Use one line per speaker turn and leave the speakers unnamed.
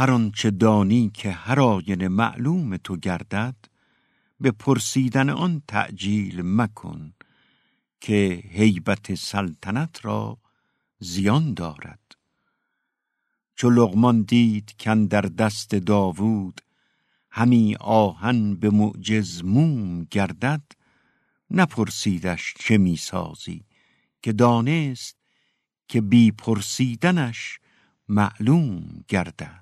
هر آنچه دانی که هر آینه معلوم تو گردد به پرسیدن آن تعجیل مکن که هیبت سلطنت را زیان دارد. چو لغمان دید کن در دست داوود همی آهن به معجز موم گردد نپرسیدش چه می‌سازی که دانست که بی پرسیدنش معلوم گردد.